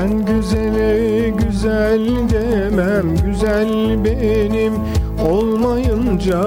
Ben güzele güzel demem Güzel benim olmayınca.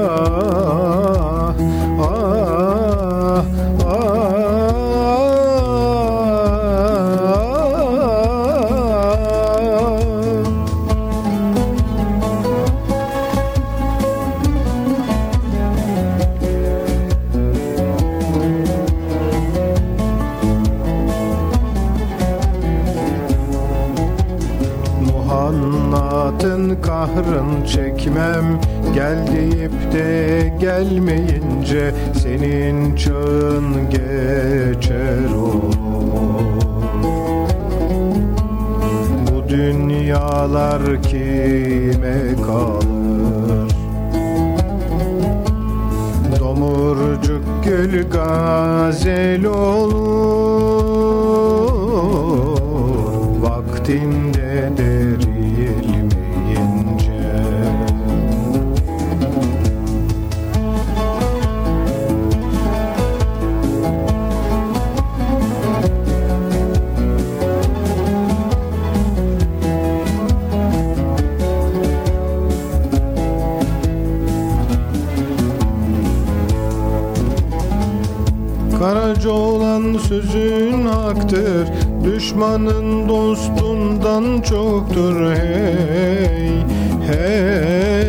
Muhannatın kahrın çekmem. Gel deyip de gelmeyince Senin çağın geçer olur. Bu dünyalar kime kalır? Domurcuk gül gazel olur Karaca olan sözün haktır Düşmanın dostundan çoktur. Hey, hey,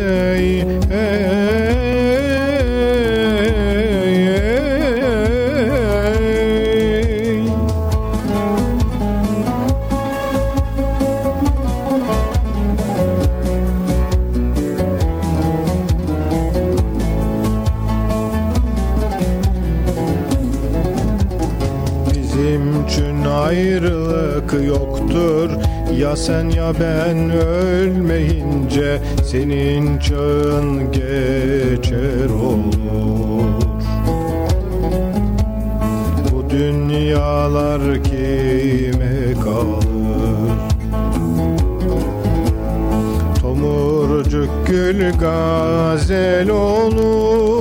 ayrılık yoktur. Ya sen ya ben ölmeyince Senin çağın geçer olur. Bu dünyalar kime kalır? Tomurcuk gül gazel olur